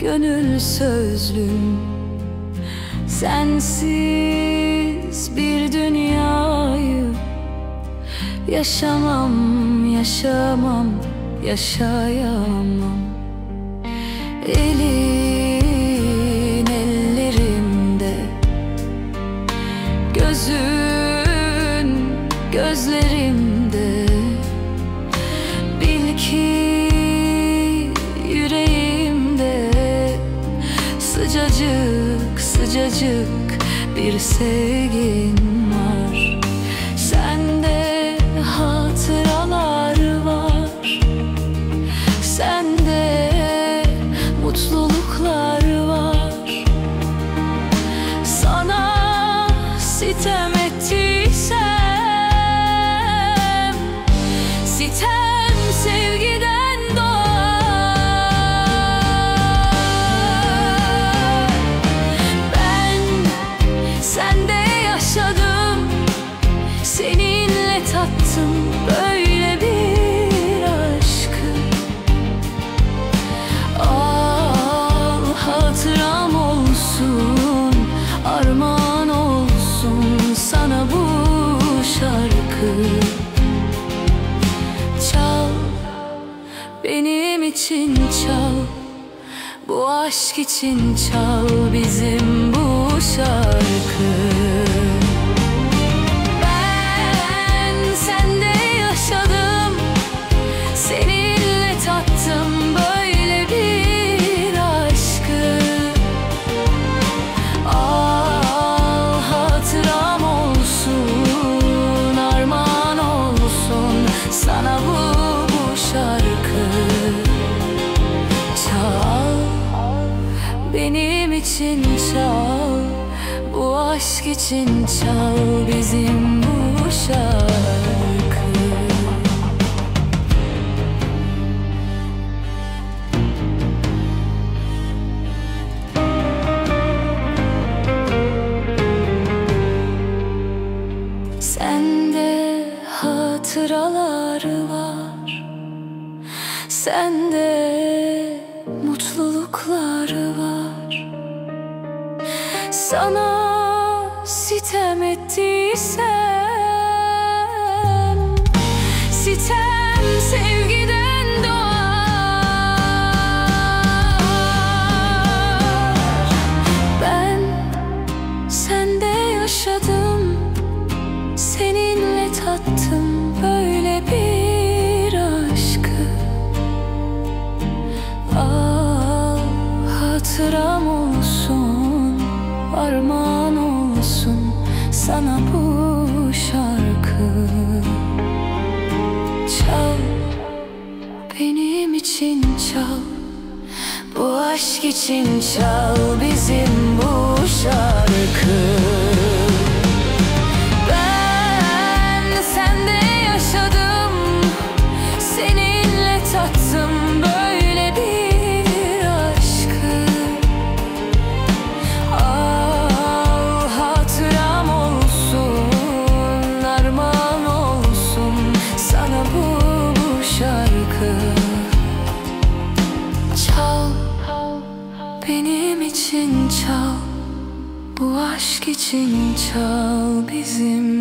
Gönül sözlüm. Sensiz bir dünyayı Yaşamam, yaşamam, yaşayamam. Elin Sıcacık bir sevgin var. Sende hatıralar var. Sende mutluluklar var. Sana sitem tattım böyle bir aşkı. Al hatıram olsun Armağan olsun sana bu şarkı. Çal benim için çal Bu aşk için çal bizim bu Benim için çal. Bu aşk için çal Bizim bu şarkı. Sende hatıralar var. Sende mutluluklar var Sana sitem ettiysem Sitem sevgiden hatıram olsun Armağan olsun sana bu şarkı. Çal benim için çal Bu aşk için çal bizim bu şarkı çal. Bu aşk için çal Bizim